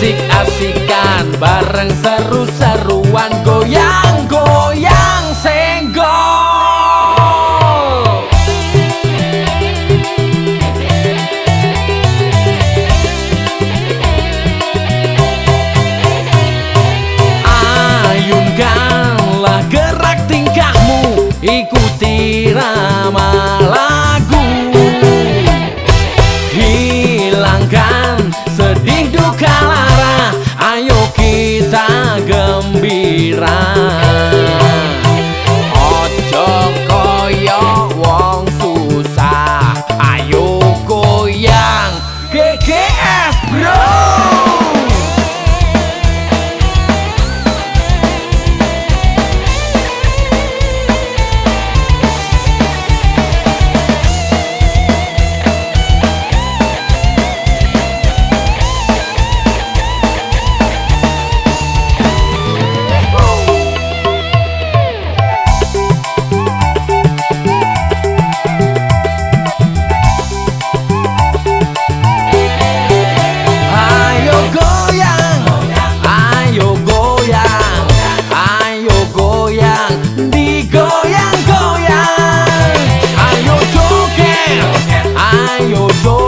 Asik-asikan bareng seru-seruan Goyang-goyang senggol. Ayunkanlah gerak tingkahmu Ikuti Ay, yo, yo.